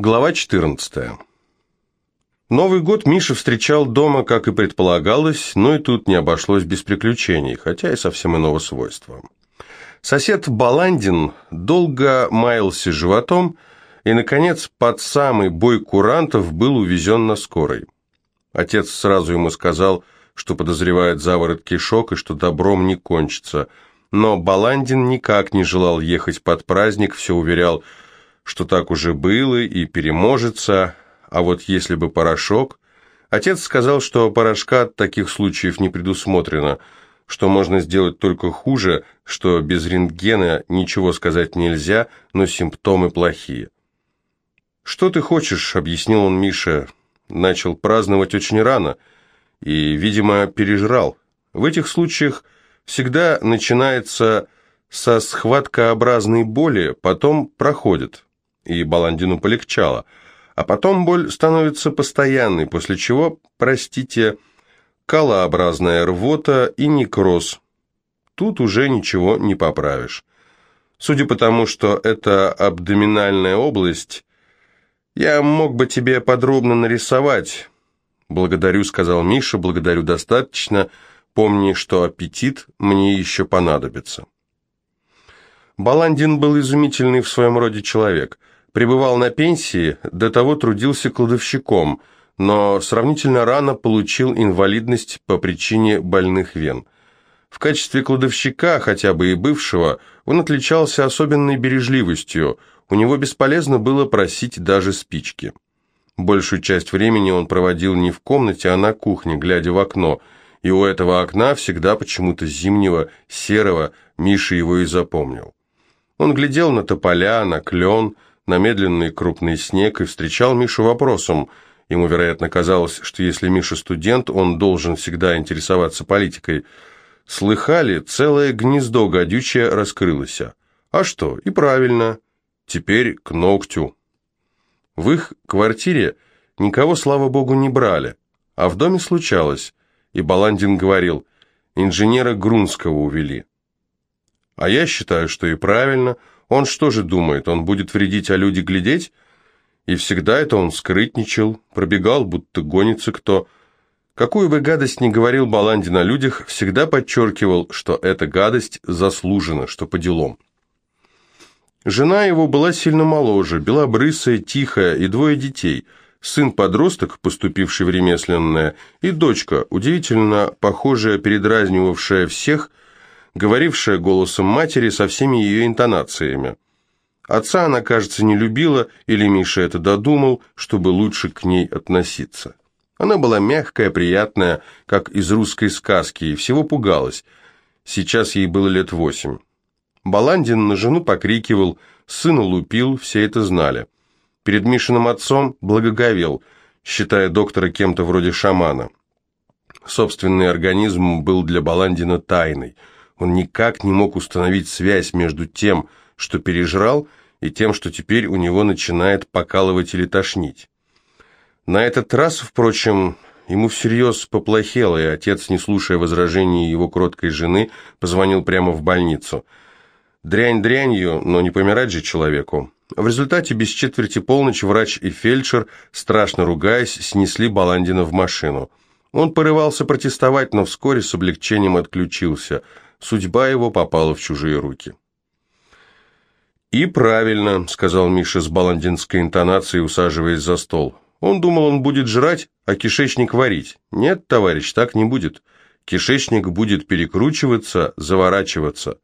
Глава 14. Новый год Миша встречал дома, как и предполагалось, но и тут не обошлось без приключений, хотя и совсем иного свойства. Сосед Баландин долго маялся животом и, наконец, под самый бой курантов был увезен на скорой. Отец сразу ему сказал, что подозревает заворот кишок и что добром не кончится, но Баландин никак не желал ехать под праздник, все уверял, что так уже было и переможется, а вот если бы порошок... Отец сказал, что порошка от таких случаев не предусмотрено, что можно сделать только хуже, что без рентгена ничего сказать нельзя, но симптомы плохие. «Что ты хочешь?» — объяснил он Мише. Начал праздновать очень рано и, видимо, пережрал. В этих случаях всегда начинается со схваткообразной боли, потом проходит и Баландину полегчало. А потом боль становится постоянной, после чего, простите, калообразная рвота и некроз. Тут уже ничего не поправишь. Судя по тому, что это абдоминальная область, я мог бы тебе подробно нарисовать. Благодарю, сказал Миша, благодарю достаточно. Помни, что аппетит мне еще понадобится. Баландин был изумительный в своем роде человек – пребывал на пенсии, до того трудился кладовщиком, но сравнительно рано получил инвалидность по причине больных вен. В качестве кладовщика, хотя бы и бывшего, он отличался особенной бережливостью, у него бесполезно было просить даже спички. Большую часть времени он проводил не в комнате, а на кухне, глядя в окно, и у этого окна всегда почему-то зимнего, серого, Миша его и запомнил. Он глядел на тополя, на клен, на медленный крупный снег и встречал Мишу вопросом. Ему, вероятно, казалось, что если Миша студент, он должен всегда интересоваться политикой. Слыхали, целое гнездо гадючее раскрылось. А что, и правильно. Теперь к ногтю. В их квартире никого, слава богу, не брали, а в доме случалось, и Баландин говорил, инженера Грунского увели. А я считаю, что и правильно – он что же думает, он будет вредить, а люди глядеть? И всегда это он скрытничал, пробегал, будто гонится кто. Какую бы гадость ни говорил Баландин о людях, всегда подчеркивал, что эта гадость заслужена, что по делам. Жена его была сильно моложе, белобрысая, тихая и двое детей. Сын-подросток, поступивший в ремесленное, и дочка, удивительно похожая, передразнивавшая всех – говорившая голосом матери со всеми ее интонациями. Отца она, кажется, не любила, или Миша это додумал, чтобы лучше к ней относиться. Она была мягкая, приятная, как из русской сказки, и всего пугалась. Сейчас ей было лет восемь. Баландин на жену покрикивал, сына лупил, все это знали. Перед Мишиным отцом благоговел, считая доктора кем-то вроде шамана. Собственный организм был для Баландина тайной – он никак не мог установить связь между тем, что пережрал, и тем, что теперь у него начинает покалывать или тошнить. На этот раз, впрочем, ему всерьез поплохело, и отец, не слушая возражений его кроткой жены, позвонил прямо в больницу. Дрянь дрянью, но не помирать же человеку. В результате без четверти полночи врач и фельдшер, страшно ругаясь, снесли Баландина в машину. Он порывался протестовать, но вскоре с облегчением отключился – судьба его попала в чужие руки. «И правильно», — сказал Миша с баландинской интонацией, усаживаясь за стол. «Он думал, он будет жрать, а кишечник варить. Нет, товарищ, так не будет. Кишечник будет перекручиваться, заворачиваться.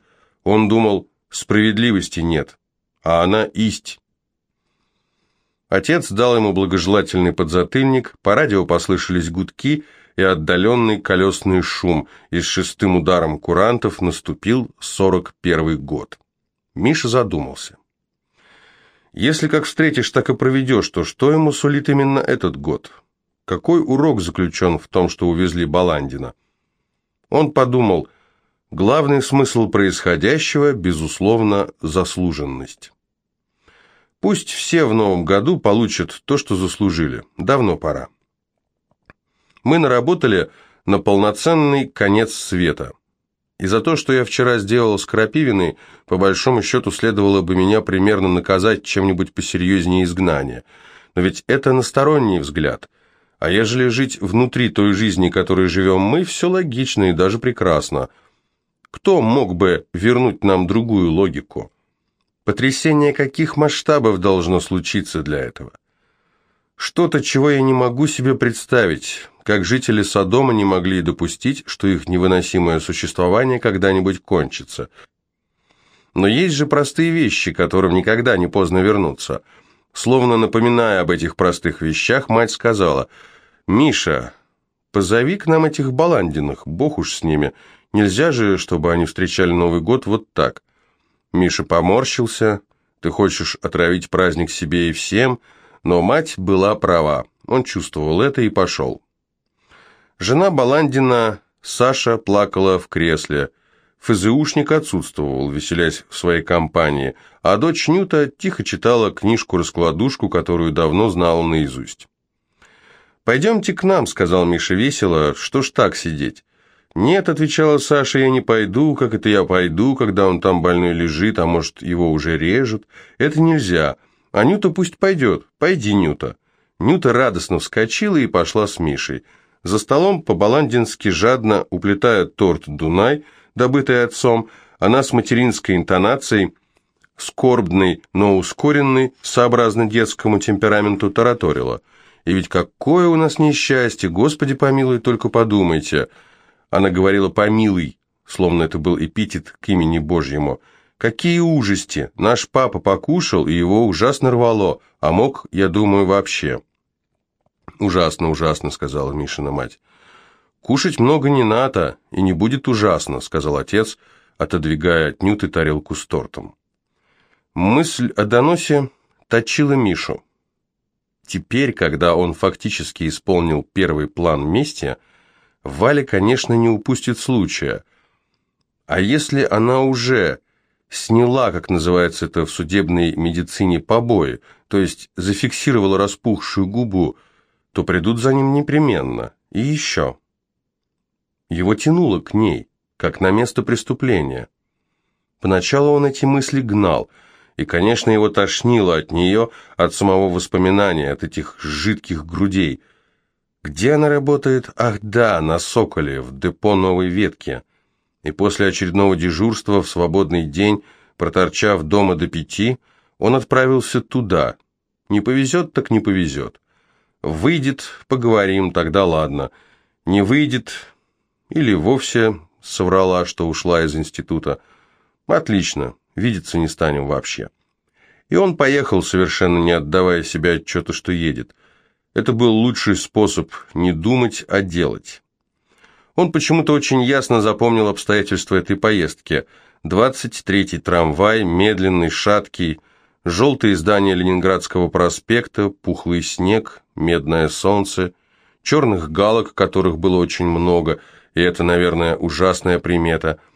Он думал, справедливости нет, а она исть». Отец дал ему благожелательный подзатыльник, по радио послышались гудки — и отдаленный колесный шум, и с шестым ударом курантов наступил сорок первый год. Миша задумался. Если как встретишь, так и проведешь, то что ему сулит именно этот год? Какой урок заключен в том, что увезли Баландина? Он подумал, главный смысл происходящего, безусловно, заслуженность. Пусть все в новом году получат то, что заслужили. Давно пора мы наработали на полноценный конец света. И за то, что я вчера сделал с Крапивиной, по большому счету следовало бы меня примерно наказать чем-нибудь посерьезнее изгнания. Но ведь это насторонний взгляд. А ежели жить внутри той жизни, которой живем мы, все логично и даже прекрасно. Кто мог бы вернуть нам другую логику? Потрясение каких масштабов должно случиться для этого? Что-то, чего я не могу себе представить, как жители Содома не могли допустить, что их невыносимое существование когда-нибудь кончится. Но есть же простые вещи, которым никогда не поздно вернуться. Словно напоминая об этих простых вещах, мать сказала, «Миша, позови к нам этих баландиных, бог уж с ними. Нельзя же, чтобы они встречали Новый год вот так». Миша поморщился, «Ты хочешь отравить праздник себе и всем?» Но мать была права, он чувствовал это и пошел. Жена Баландина, Саша, плакала в кресле. ФЗУшник отсутствовал, веселясь в своей компании, а дочь Нюта тихо читала книжку-раскладушку, которую давно знала наизусть. «Пойдемте к нам», — сказал Миша весело, — «что ж так сидеть?» «Нет», — отвечала Саша, — «я не пойду, как это я пойду, когда он там больной лежит, а может, его уже режут? Это нельзя. А Нюта пусть пойдет. Пойди, Нюта». Нюта радостно вскочила и пошла с Мишей. За столом по-баландински жадно уплетая торт «Дунай», добытый отцом, она с материнской интонацией, скорбной, но ускоренной, сообразно детскому темпераменту, тараторила. «И ведь какое у нас несчастье! Господи помилуй, только подумайте!» Она говорила «помилуй», словно это был эпитет к имени Божьему – Какие ужасти! Наш папа покушал, и его ужасно рвало, а мог, я думаю, вообще. «Ужасно, ужасно», — сказала Мишина мать. «Кушать много не надо, и не будет ужасно», — сказал отец, отодвигая от Нюты тарелку с тортом. Мысль о доносе точила Мишу. Теперь, когда он фактически исполнил первый план мести, Валя, конечно, не упустит случая. А если она уже сняла, как называется это в судебной медицине, побои, то есть зафиксировала распухшую губу, то придут за ним непременно. И еще. Его тянуло к ней, как на место преступления. Поначалу он эти мысли гнал, и, конечно, его тошнило от нее, от самого воспоминания, от этих жидких грудей. Где она работает? Ах да, на Соколе, в депо новой ветки и после очередного дежурства в свободный день, проторчав дома до пяти, он отправился туда. Не повезет, так не повезет. Выйдет, поговорим, тогда ладно. Не выйдет, или вовсе соврала, что ушла из института. Отлично, видеться не станем вообще. И он поехал, совершенно не отдавая себе отчета, что едет. Это был лучший способ не думать, а делать. Он почему-то очень ясно запомнил обстоятельства этой поездки. 23-й трамвай, медленный, шаткий, желтые здания Ленинградского проспекта, пухлый снег, медное солнце, черных галок, которых было очень много, и это, наверное, ужасная примета –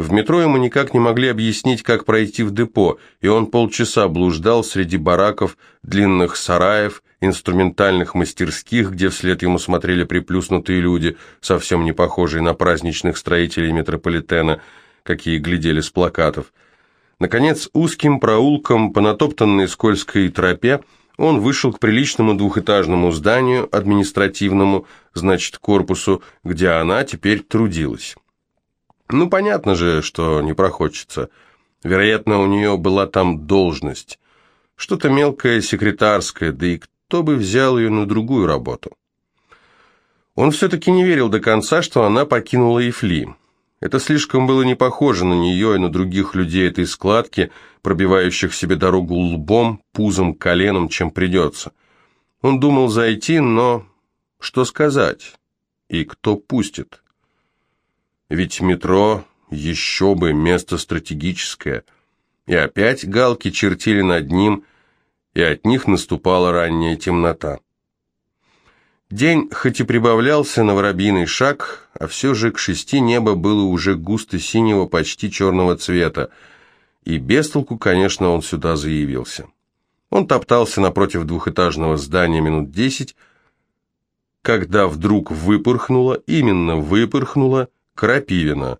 в метро ему никак не могли объяснить, как пройти в депо, и он полчаса блуждал среди бараков, длинных сараев, инструментальных мастерских, где вслед ему смотрели приплюснутые люди, совсем не похожие на праздничных строителей метрополитена, какие глядели с плакатов. Наконец, узким проулком по натоптанной скользкой тропе он вышел к приличному двухэтажному зданию, административному, значит, корпусу, где она теперь трудилась. Ну, понятно же, что не проходится. Вероятно, у нее была там должность. Что-то мелкое, секретарское, да и кто бы взял ее на другую работу. Он все-таки не верил до конца, что она покинула Ифли. Это слишком было не похоже на нее и на других людей этой складки, пробивающих себе дорогу лбом, пузом, коленом, чем придется. Он думал зайти, но что сказать? И кто пустит? Ведь метро еще бы место стратегическое. И опять галки чертили над ним, и от них наступала ранняя темнота. День хоть и прибавлялся на воробьиный шаг, а все же к шести небо было уже густо синего, почти черного цвета, и без толку, конечно, он сюда заявился. Он топтался напротив двухэтажного здания минут десять, когда вдруг выпорхнуло, именно выпорхнуло, Крапивина.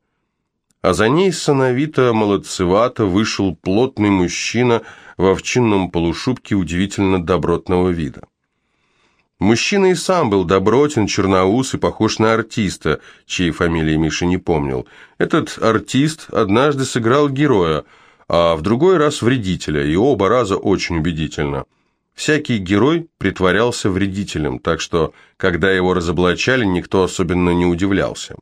а за ней сановито-молодцевато вышел плотный мужчина в овчинном полушубке удивительно добротного вида. Мужчина и сам был добротен, черноус и похож на артиста, чьей фамилии Миша не помнил. Этот артист однажды сыграл героя, а в другой раз вредителя, и оба раза очень убедительно. Всякий герой притворялся вредителем, так что, когда его разоблачали, никто особенно не удивлялся.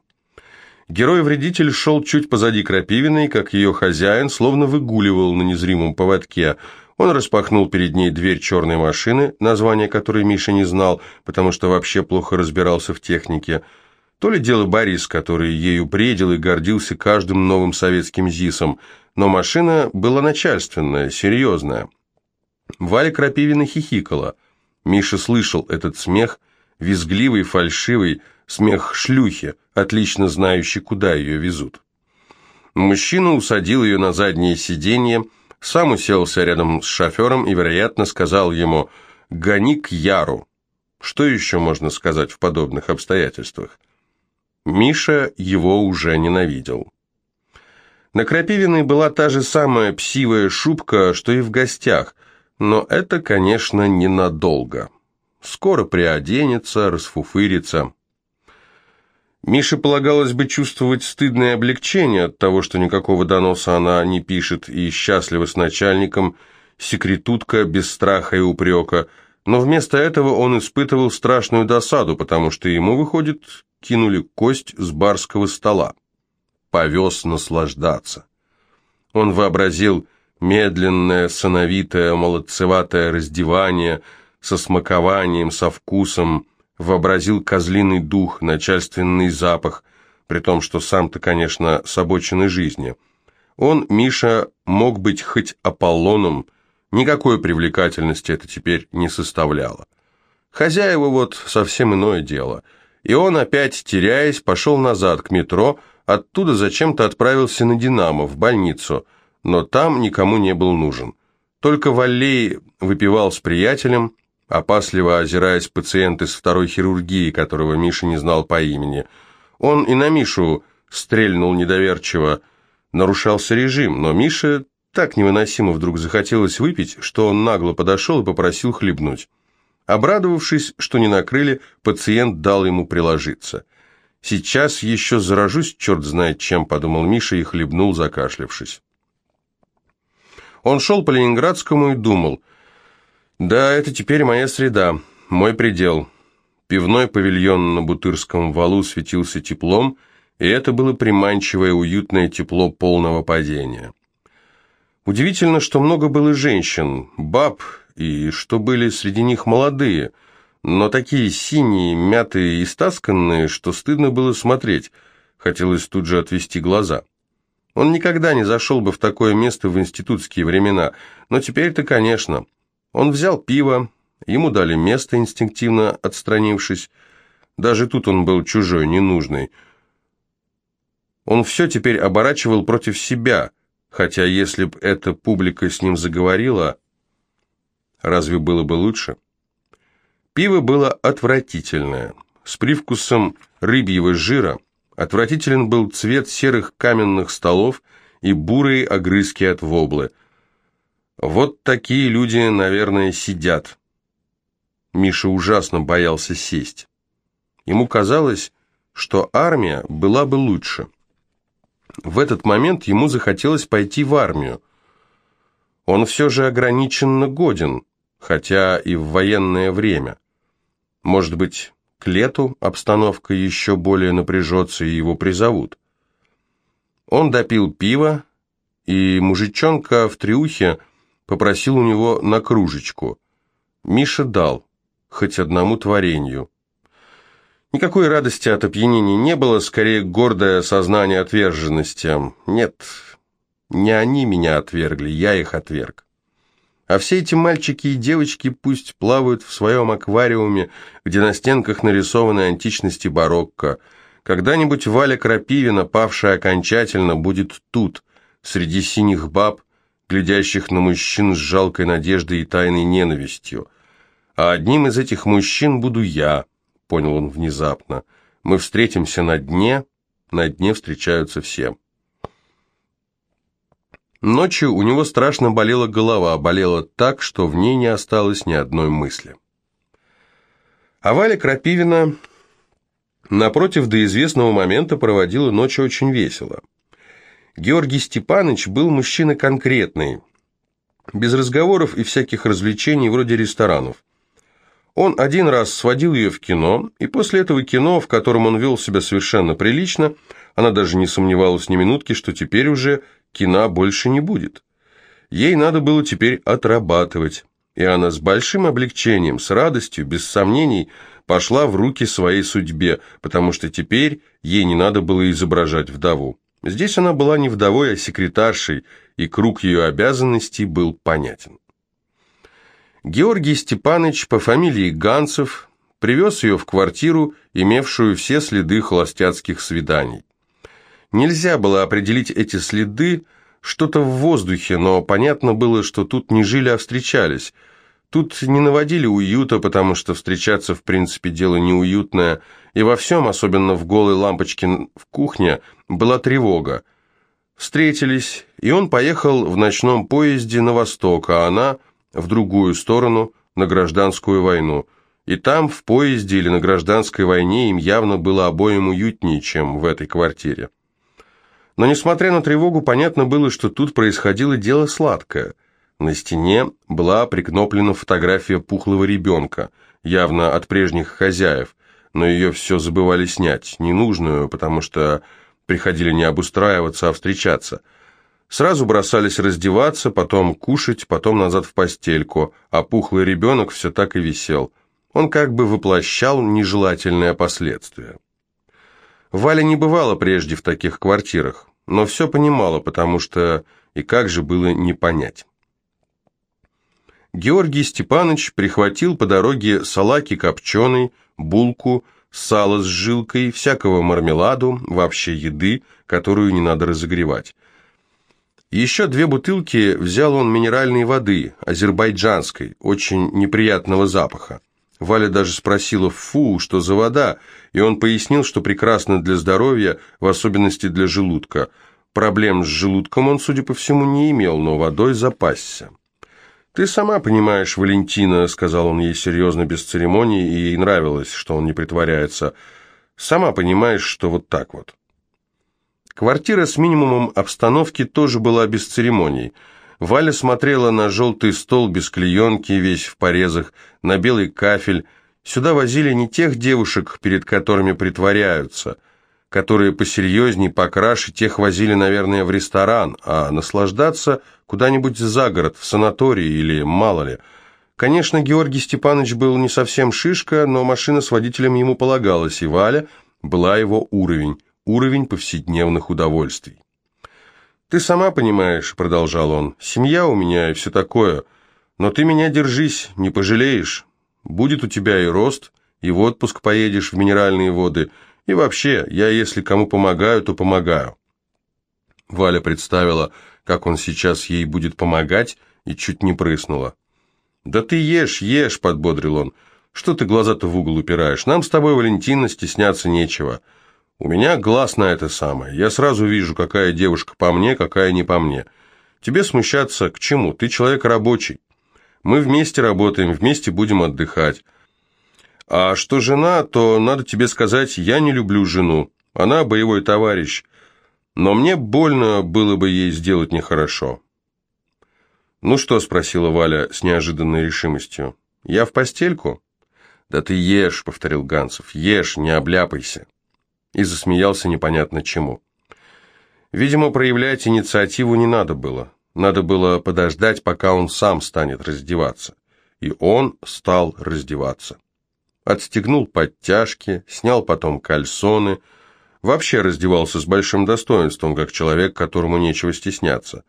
Герой-вредитель шел чуть позади Крапивиной, как ее хозяин, словно выгуливал на незримом поводке. Он распахнул перед ней дверь черной машины, название которой Миша не знал, потому что вообще плохо разбирался в технике. То ли дело Борис, который ею бредил и гордился каждым новым советским ЗИСом, но машина была начальственная, серьезная. Валя Крапивина хихикала. Миша слышал этот смех, визгливый, фальшивый, смех шлюхи, отлично знающей, куда ее везут. Мужчина усадил ее на заднее сиденье, сам уселся рядом с шофером и, вероятно, сказал ему «гони к Яру». Что еще можно сказать в подобных обстоятельствах? Миша его уже ненавидел. На Крапивиной была та же самая псивая шубка, что и в гостях, но это, конечно, ненадолго. Скоро приоденется, расфуфырится. Мише полагалось бы чувствовать стыдное облегчение от того, что никакого доноса она не пишет и счастлива с начальником, секретутка без страха и упрека, но вместо этого он испытывал страшную досаду, потому что ему, выходит, кинули кость с барского стола. Повез наслаждаться. Он вообразил медленное, сановитое, молодцеватое раздевание со смакованием, со вкусом, вообразил козлиный дух, начальственный запах, при том, что сам-то, конечно, с обочины жизни. Он, Миша, мог быть хоть Аполлоном, никакой привлекательности это теперь не составляло. Хозяева вот совсем иное дело. И он опять, теряясь, пошел назад к метро, оттуда зачем-то отправился на «Динамо», в больницу, но там никому не был нужен. Только Валлей выпивал с приятелем, опасливо озираясь пациент из второй хирургии, которого Миша не знал по имени. Он и на Мишу стрельнул недоверчиво. Нарушался режим, но Мише так невыносимо вдруг захотелось выпить, что он нагло подошел и попросил хлебнуть. Обрадовавшись, что не накрыли, пациент дал ему приложиться. «Сейчас еще заражусь, черт знает чем», — подумал Миша и хлебнул, закашлявшись. Он шел по Ленинградскому и думал — да, это теперь моя среда, мой предел. Пивной павильон на Бутырском валу светился теплом, и это было приманчивое, уютное тепло полного падения. Удивительно, что много было женщин, баб, и что были среди них молодые, но такие синие, мятые и стасканные, что стыдно было смотреть, хотелось тут же отвести глаза. Он никогда не зашел бы в такое место в институтские времена, но теперь-то, конечно – он взял пиво, ему дали место, инстинктивно отстранившись. Даже тут он был чужой, ненужный. Он все теперь оборачивал против себя, хотя если б эта публика с ним заговорила, разве было бы лучше? Пиво было отвратительное, с привкусом рыбьего жира. Отвратителен был цвет серых каменных столов и бурые огрызки от воблы – вот такие люди, наверное, сидят. Миша ужасно боялся сесть. Ему казалось, что армия была бы лучше. В этот момент ему захотелось пойти в армию. Он все же ограниченно годен, хотя и в военное время. Может быть, к лету обстановка еще более напряжется и его призовут. Он допил пиво, и мужичонка в триухе попросил у него на кружечку. Миша дал, хоть одному творению. Никакой радости от опьянения не было, скорее гордое сознание отверженности. Нет, не они меня отвергли, я их отверг. А все эти мальчики и девочки пусть плавают в своем аквариуме, где на стенках нарисованы античности барокко. Когда-нибудь Валя Крапивина, павшая окончательно, будет тут, среди синих баб, глядящих на мужчин с жалкой надеждой и тайной ненавистью. А одним из этих мужчин буду я, понял он внезапно. Мы встретимся на дне, на дне встречаются все. Ночью у него страшно болела голова, болела так, что в ней не осталось ни одной мысли. А Валя Крапивина, напротив, до известного момента проводила ночь очень весело. Георгий Степанович был мужчина конкретный, без разговоров и всяких развлечений вроде ресторанов. Он один раз сводил ее в кино, и после этого кино, в котором он вел себя совершенно прилично, она даже не сомневалась ни минутки, что теперь уже кино больше не будет. Ей надо было теперь отрабатывать, и она с большим облегчением, с радостью, без сомнений, пошла в руки своей судьбе, потому что теперь ей не надо было изображать вдову. Здесь она была не вдовой, а секретаршей, и круг ее обязанностей был понятен. Георгий Степанович по фамилии Ганцев привез ее в квартиру, имевшую все следы холостяцких свиданий. Нельзя было определить эти следы, что-то в воздухе, но понятно было, что тут не жили, а встречались. Тут не наводили уюта, потому что встречаться в принципе дело неуютное, и во всем, особенно в голой лампочке в кухне, была тревога. Встретились, и он поехал в ночном поезде на восток, а она в другую сторону, на гражданскую войну. И там, в поезде или на гражданской войне, им явно было обоим уютнее, чем в этой квартире. Но, несмотря на тревогу, понятно было, что тут происходило дело сладкое. На стене была прикноплена фотография пухлого ребенка, явно от прежних хозяев, но ее все забывали снять, ненужную, потому что приходили не обустраиваться, а встречаться – Сразу бросались раздеваться, потом кушать, потом назад в постельку, а пухлый ребенок все так и висел. Он как бы воплощал нежелательное последствие. Валя не бывала прежде в таких квартирах, но все понимала, потому что и как же было не понять. Георгий Степанович прихватил по дороге салаки копченый, булку, сало с жилкой, всякого мармеладу, вообще еды, которую не надо разогревать. Еще две бутылки взял он минеральной воды, азербайджанской, очень неприятного запаха. Валя даже спросила «фу, что за вода?» и он пояснил, что прекрасно для здоровья, в особенности для желудка. Проблем с желудком он, судя по всему, не имел, но водой запасся. «Ты сама понимаешь, Валентина», — сказал он ей серьезно, без церемоний, и ей нравилось, что он не притворяется. «Сама понимаешь, что вот так вот». Квартира с минимумом обстановки тоже была без церемоний. Валя смотрела на желтый стол без клеенки, весь в порезах, на белый кафель. Сюда возили не тех девушек, перед которыми притворяются, которые посерьезней, покраше, тех возили, наверное, в ресторан, а наслаждаться куда-нибудь за город, в санатории или мало ли. Конечно, Георгий Степанович был не совсем шишка, но машина с водителем ему полагалась, и Валя была его уровень уровень повседневных удовольствий. «Ты сама понимаешь», — продолжал он, — «семья у меня и все такое, но ты меня держись, не пожалеешь. Будет у тебя и рост, и в отпуск поедешь в минеральные воды, и вообще, я если кому помогаю, то помогаю». Валя представила, как он сейчас ей будет помогать, и чуть не прыснула. «Да ты ешь, ешь», — подбодрил он. «Что ты глаза-то в угол упираешь? Нам с тобой, Валентина, стесняться нечего». У меня глаз на это самое. Я сразу вижу, какая девушка по мне, какая не по мне. Тебе смущаться к чему? Ты человек рабочий. Мы вместе работаем, вместе будем отдыхать. А что жена, то надо тебе сказать, я не люблю жену. Она боевой товарищ. Но мне больно было бы ей сделать нехорошо. «Ну что?» – спросила Валя с неожиданной решимостью. «Я в постельку?» «Да ты ешь», – повторил Ганцев, – «ешь, не обляпайся» и засмеялся непонятно чему. Видимо, проявлять инициативу не надо было. Надо было подождать, пока он сам станет раздеваться. И он стал раздеваться. Отстегнул подтяжки, снял потом кальсоны. Вообще раздевался с большим достоинством, как человек, которому нечего стесняться.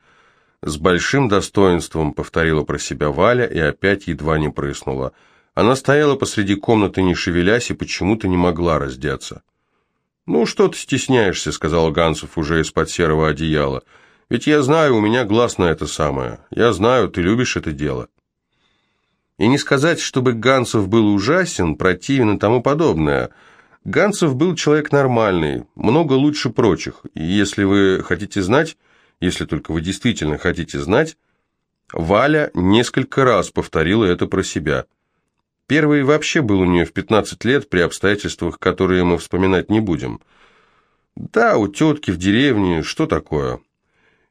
«С большим достоинством», — повторила про себя Валя и опять едва не прыснула. Она стояла посреди комнаты, не шевелясь, и почему-то не могла раздеться. «Ну, что ты стесняешься», — сказал Гансов уже из-под серого одеяла. «Ведь я знаю, у меня глаз на это самое. Я знаю, ты любишь это дело». И не сказать, чтобы Гансов был ужасен, противен и тому подобное. Гансов был человек нормальный, много лучше прочих. И если вы хотите знать, если только вы действительно хотите знать, Валя несколько раз повторила это про себя. Первый вообще был у нее в 15 лет при обстоятельствах, которые мы вспоминать не будем. Да, у тетки в деревне, что такое?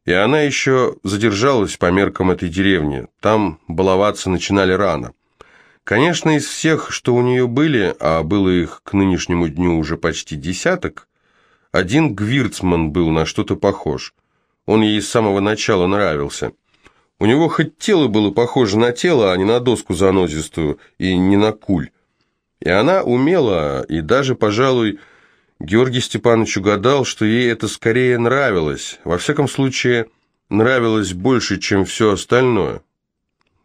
И она еще задержалась по меркам этой деревни. Там баловаться начинали рано. Конечно, из всех, что у нее были, а было их к нынешнему дню уже почти десяток, один Гвирцман был на что-то похож. Он ей с самого начала нравился. У него хоть тело было похоже на тело, а не на доску занозистую и не на куль. И она умела, и даже, пожалуй, Георгий Степанович угадал, что ей это скорее нравилось. Во всяком случае, нравилось больше, чем все остальное.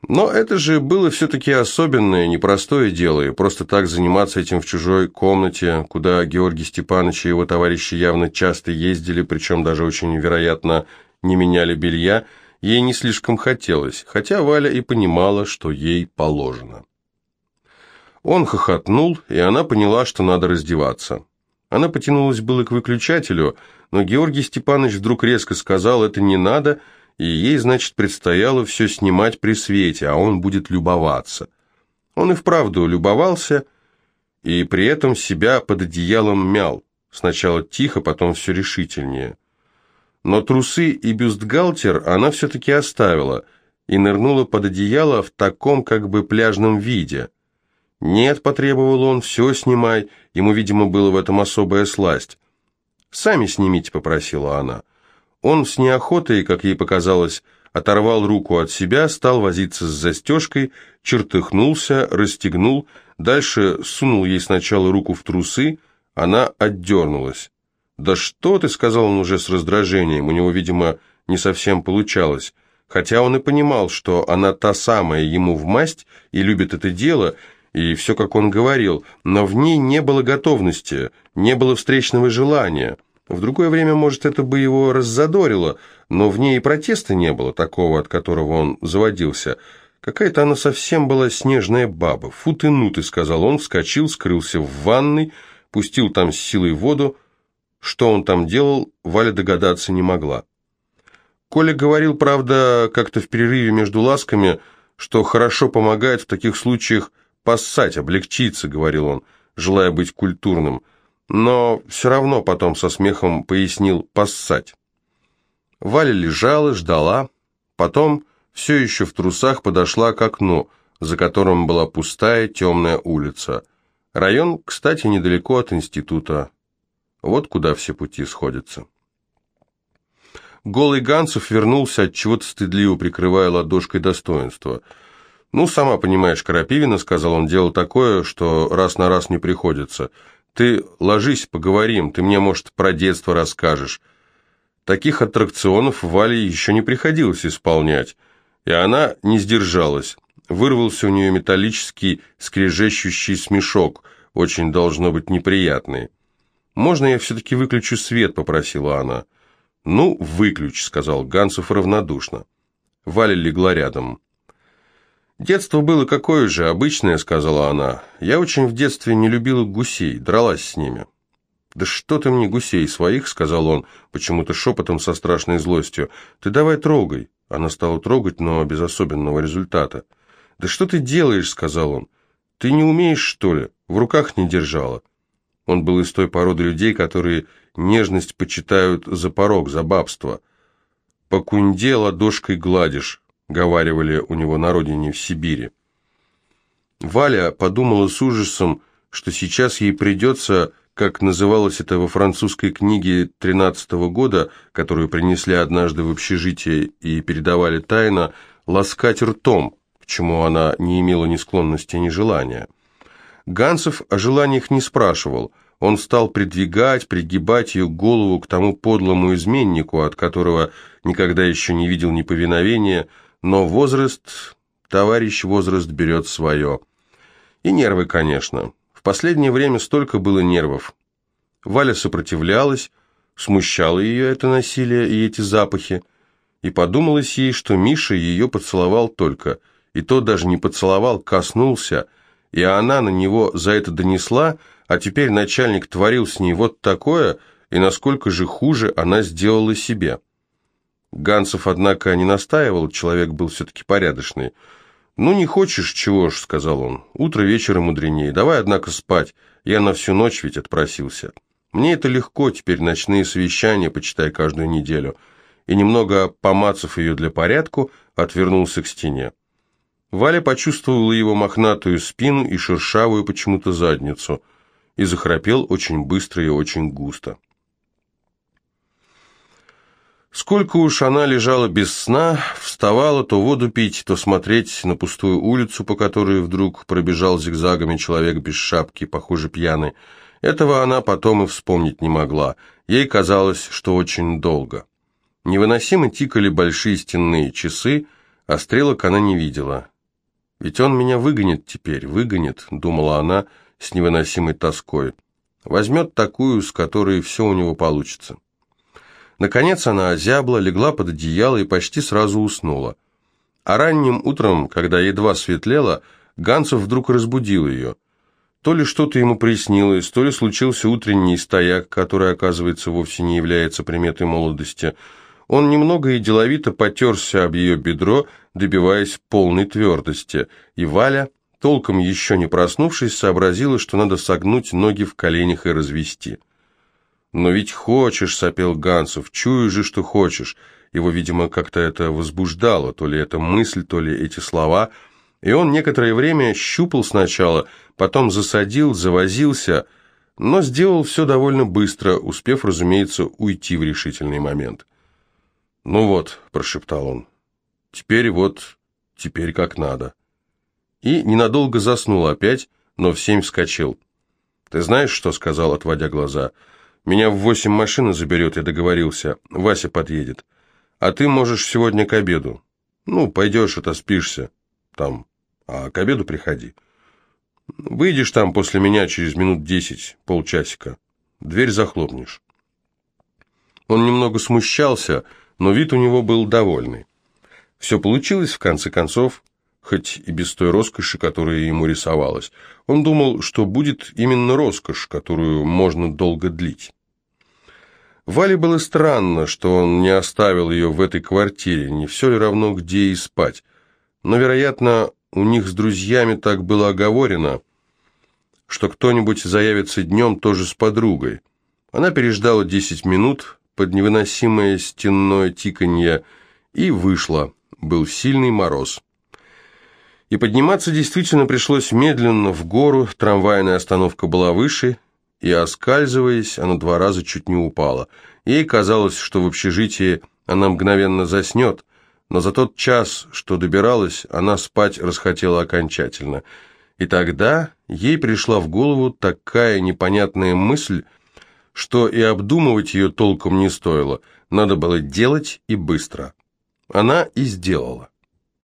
Но это же было все-таки особенное, непростое дело, и просто так заниматься этим в чужой комнате, куда Георгий Степанович и его товарищи явно часто ездили, причем даже очень вероятно не меняли белья, ей не слишком хотелось, хотя Валя и понимала, что ей положено. Он хохотнул, и она поняла, что надо раздеваться. Она потянулась было к выключателю, но Георгий Степанович вдруг резко сказал «это не надо», и ей, значит, предстояло все снимать при свете, а он будет любоваться. Он и вправду любовался, и при этом себя под одеялом мял, сначала тихо, потом все решительнее. Но трусы и бюстгальтер она все-таки оставила и нырнула под одеяло в таком как бы пляжном виде. «Нет», — потребовал он, — «все снимай», ему, видимо, было в этом особая сласть. «Сами снимите», — попросила она. Он с неохотой, как ей показалось, оторвал руку от себя, стал возиться с застежкой, чертыхнулся, расстегнул, дальше сунул ей сначала руку в трусы, она отдернулась. «Да что ты?» — сказал он уже с раздражением, у него, видимо, не совсем получалось, хотя он и понимал, что она та самая ему в масть и любит это дело, и все, как он говорил, но в ней не было готовности, не было встречного желания. В другое время, может, это бы его раззадорило, но в ней и протеста не было, такого, от которого он заводился. Какая-то она совсем была снежная баба. «Фу ты, ну ты», — сказал он, вскочил, скрылся в ванной, пустил там с силой воду. Что он там делал, Валя догадаться не могла. Коля говорил, правда, как-то в перерыве между ласками, что хорошо помогает в таких случаях поссать, облегчиться, говорил он, желая быть культурным но все равно потом со смехом пояснил «поссать». Валя лежала, ждала, потом все еще в трусах подошла к окну, за которым была пустая темная улица. Район, кстати, недалеко от института. Вот куда все пути сходятся. Голый Ганцев вернулся, от чего-то стыдливо прикрывая ладошкой достоинства. «Ну, сама понимаешь, Крапивина, — сказал он, — дело такое, что раз на раз не приходится. Ты ложись, поговорим, ты мне, может, про детство расскажешь. Таких аттракционов Вале еще не приходилось исполнять, и она не сдержалась. Вырвался у нее металлический скрежещущий смешок, очень должно быть неприятный. «Можно я все-таки выключу свет?» – попросила она. «Ну, выключ», – сказал Ганцев равнодушно. Валя легла рядом. «Детство было какое же, обычное», — сказала она. «Я очень в детстве не любила гусей, дралась с ними». «Да что ты мне гусей своих?» — сказал он, почему-то шепотом со страшной злостью. «Ты давай трогай». Она стала трогать, но без особенного результата. «Да что ты делаешь?» — сказал он. «Ты не умеешь, что ли? В руках не держала». Он был из той породы людей, которые нежность почитают за порог, за бабство. «По кунде ладошкой гладишь, говаривали у него на родине в Сибири. Валя подумала с ужасом, что сейчас ей придется, как называлось это во французской книге тринадцатого года, которую принесли однажды в общежитие и передавали тайно, ласкать ртом, к чему она не имела ни склонности, ни желания. Ганцев о желаниях не спрашивал, он стал придвигать, пригибать ее голову к тому подлому изменнику, от которого никогда еще не видел неповиновения, но возраст, товарищ возраст берет свое. И нервы, конечно. В последнее время столько было нервов. Валя сопротивлялась, смущало ее это насилие и эти запахи, и подумалось ей, что Миша ее поцеловал только, и то даже не поцеловал, коснулся, и она на него за это донесла, а теперь начальник творил с ней вот такое, и насколько же хуже она сделала себе. Ганцев, однако, не настаивал, человек был все-таки порядочный. «Ну, не хочешь, чего ж», — сказал он. «Утро вечера мудренее. Давай, однако, спать. Я на всю ночь ведь отпросился. Мне это легко, теперь ночные совещания, почитай каждую неделю». И немного помацав ее для порядку, отвернулся к стене. Валя почувствовала его мохнатую спину и шершавую почему-то задницу и захрапел очень быстро и очень густо. Сколько уж она лежала без сна, вставала то воду пить, то смотреть на пустую улицу, по которой вдруг пробежал зигзагами человек без шапки, похоже, пьяный. Этого она потом и вспомнить не могла. Ей казалось, что очень долго. Невыносимо тикали большие стенные часы, а стрелок она не видела. «Ведь он меня выгонит теперь, выгонит», — думала она с невыносимой тоской. «Возьмет такую, с которой все у него получится». Наконец она озябла, легла под одеяло и почти сразу уснула. А ранним утром, когда едва светлело, Ганцев вдруг разбудил ее. То ли что-то ему приснилось, то ли случился утренний стояк, который, оказывается, вовсе не является приметой молодости. Он немного и деловито потерся об ее бедро, добиваясь полной твердости, и Валя, толком еще не проснувшись, сообразила, что надо согнуть ноги в коленях и развести. «Но ведь хочешь», — сопел Гансов, — «чую же, что хочешь». Его, видимо, как-то это возбуждало, то ли это мысль, то ли эти слова. И он некоторое время щупал сначала, потом засадил, завозился, но сделал все довольно быстро, успев, разумеется, уйти в решительный момент. «Ну вот», — прошептал он, — «теперь вот, теперь как надо». И ненадолго заснул опять, но в семь вскочил. «Ты знаешь, что сказал, отводя глаза?» Меня в восемь машина заберет, я договорился. Вася подъедет. А ты можешь сегодня к обеду. Ну, пойдешь, отоспишься. Там. А к обеду приходи. Выйдешь там после меня через минут десять, полчасика. Дверь захлопнешь. Он немного смущался, но вид у него был довольный. Все получилось, в конце концов, хоть и без той роскоши, которая ему рисовалась. Он думал, что будет именно роскошь, которую можно долго длить. Вале было странно, что он не оставил ее в этой квартире, не все ли равно, где и спать. Но, вероятно, у них с друзьями так было оговорено, что кто-нибудь заявится днем тоже с подругой. Она переждала десять минут под невыносимое стенное тиканье и вышла. Был сильный мороз. И подниматься действительно пришлось медленно в гору, трамвайная остановка была выше, и, оскальзываясь, она два раза чуть не упала. Ей казалось, что в общежитии она мгновенно заснет, но за тот час, что добиралась, она спать расхотела окончательно. И тогда ей пришла в голову такая непонятная мысль, что и обдумывать ее толком не стоило, надо было делать и быстро. Она и сделала.